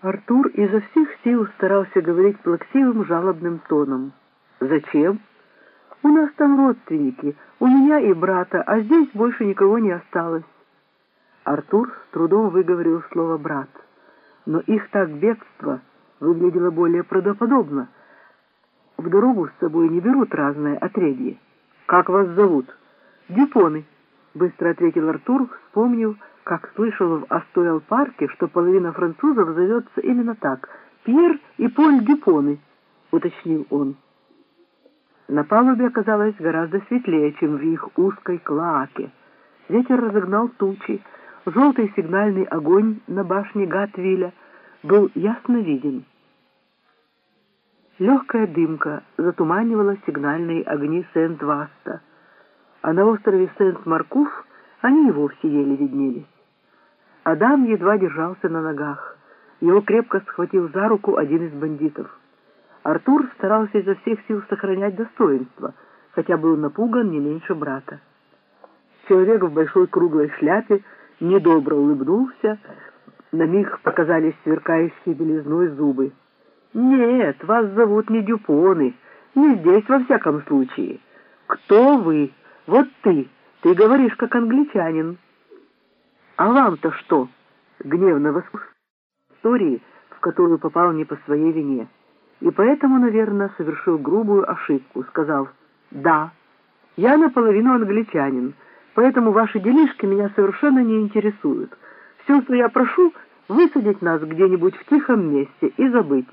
Артур изо всех сил старался говорить плаксивым жалобным тоном. «Зачем? У нас там родственники, у меня и брата, а здесь больше никого не осталось». Артур с трудом выговорил слово «брат», но их так бегство выглядело более правдоподобно. В дорогу с собой не берут разные отребья. «Как вас зовут?» «Дюпоны», — быстро ответил Артур, вспомнив, как слышал в Астоял-парке, что половина французов зовется именно так — Пьер и Поль Дюпоны, — уточнил он. На палубе оказалось гораздо светлее, чем в их узкой клоаке. Ветер разогнал тучи, желтый сигнальный огонь на башне Гатвиля был ясно виден. Легкая дымка затуманивала сигнальные огни Сент-Васта, а на острове Сент-Маркуф они и вовсе еле виднелись. Адам едва держался на ногах. Его крепко схватил за руку один из бандитов. Артур старался изо всех сил сохранять достоинство, хотя был напуган не меньше брата. Человек в большой круглой шляпе недобро улыбнулся, на миг показались сверкающие белизной зубы. «Нет, вас зовут не Дюпоны, не здесь во всяком случае. Кто вы? Вот ты, ты говоришь как англичанин». «А вам-то что?» — гневно воскликнул истории, в которую попал не по своей вине. И поэтому, наверное, совершил грубую ошибку, сказав «Да, я наполовину англичанин, поэтому ваши делишки меня совершенно не интересуют. Все, что я прошу, высадить нас где-нибудь в тихом месте и забыть».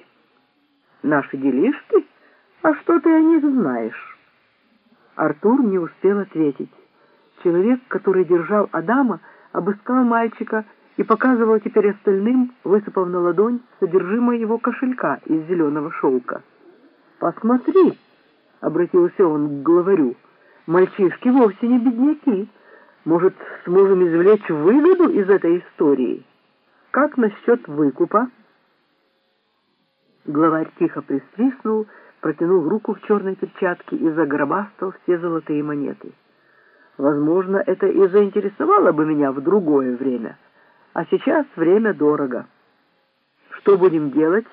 «Наши делишки? А что ты о них знаешь?» Артур не успел ответить. Человек, который держал Адама, — обыскал мальчика и показывал теперь остальным, высыпав на ладонь, содержимое его кошелька из зеленого шелка. «Посмотри!» — обратился он к главарю. «Мальчишки вовсе не бедняки. Может, сможем извлечь выгоду из этой истории? Как насчет выкупа?» Главарь тихо присвистнул, протянул руку в черной перчатке и загробастал все золотые монеты. Возможно, это и заинтересовало бы меня в другое время. А сейчас время дорого. Что будем делать?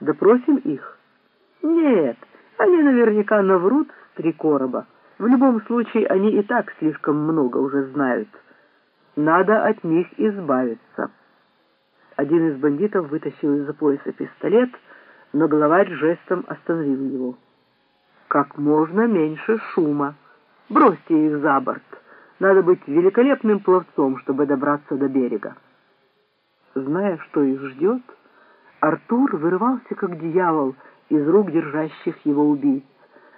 Допросим их? Нет, они наверняка наврут с три короба. В любом случае, они и так слишком много уже знают. Надо от них избавиться. Один из бандитов вытащил из-за пояса пистолет, но главарь жестом остановил его. Как можно меньше шума. Бросьте их за борт. Надо быть великолепным пловцом, чтобы добраться до берега. Зная, что их ждет, Артур вырывался, как дьявол, из рук держащих его убийц.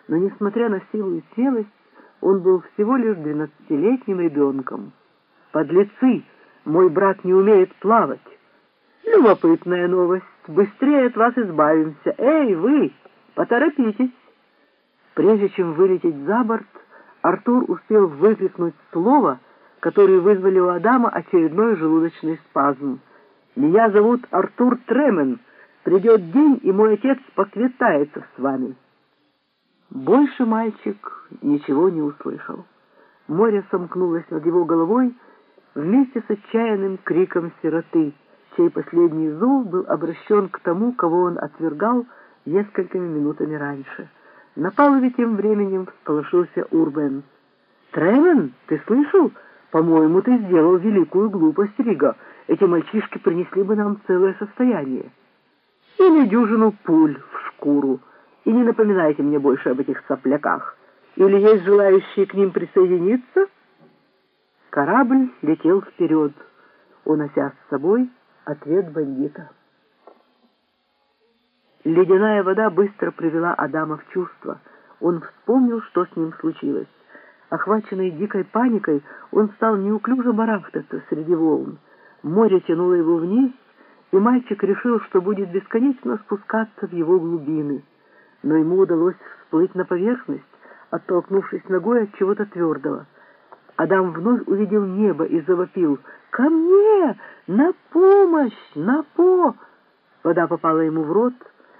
Но, несмотря на силу и смелость, он был всего лишь двенадцатилетним ребенком. «Подлецы! Мой брат не умеет плавать!» «Любопытная новость! Быстрее от вас избавимся! Эй, вы! Поторопитесь!» Прежде чем вылететь за борт, Артур успел выкрикнуть слово, которое вызвали у Адама очередной желудочный спазм. «Меня зовут Артур Тремен. Придет день, и мой отец поквитается с вами». Больше мальчик ничего не услышал. Море сомкнулось над его головой вместе с отчаянным криком сироты, чей последний зов был обращен к тому, кого он отвергал несколькими минутами раньше. На палубе тем временем всполошился Урбен. «Тревен, ты слышал? По-моему, ты сделал великую глупость, Рига. Эти мальчишки принесли бы нам целое состояние. Или дюжину пуль в шкуру. И не напоминайте мне больше об этих сопляках. Или есть желающие к ним присоединиться?» Корабль летел вперед, унося с собой ответ бандита. Ледяная вода быстро привела Адама в чувство. Он вспомнил, что с ним случилось. Охваченный дикой паникой, он стал неуклюже барахтаться среди волн. Море тянуло его вниз, и мальчик решил, что будет бесконечно спускаться в его глубины. Но ему удалось всплыть на поверхность, оттолкнувшись ногой от чего-то твердого. Адам вновь увидел небо и завопил «Ко мне! На помощь! На по!» Вода попала ему в рот,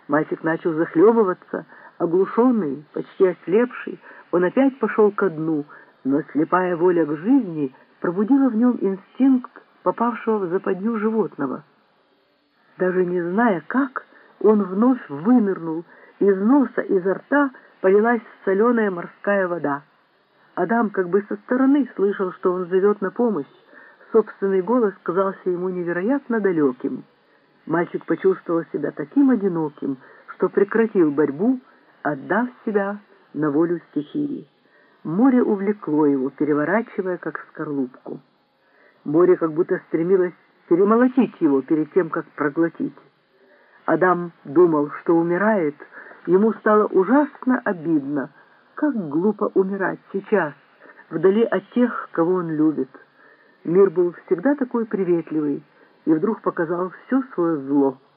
Мальчик начал захлебываться, оглушенный, почти ослепший. Он опять пошел ко дну, но слепая воля к жизни пробудила в нем инстинкт попавшего в западню животного. Даже не зная как, он вновь вынырнул. Из носа, изо рта полилась соленая морская вода. Адам как бы со стороны слышал, что он зовет на помощь. Собственный голос казался ему невероятно далеким. Мальчик почувствовал себя таким одиноким, что прекратил борьбу, отдав себя на волю стихии. Море увлекло его, переворачивая, как скорлупку. Море как будто стремилось перемолотить его перед тем, как проглотить. Адам думал, что умирает, ему стало ужасно обидно. Как глупо умирать сейчас, вдали от тех, кого он любит. Мир был всегда такой приветливый, и вдруг показал все свое зло —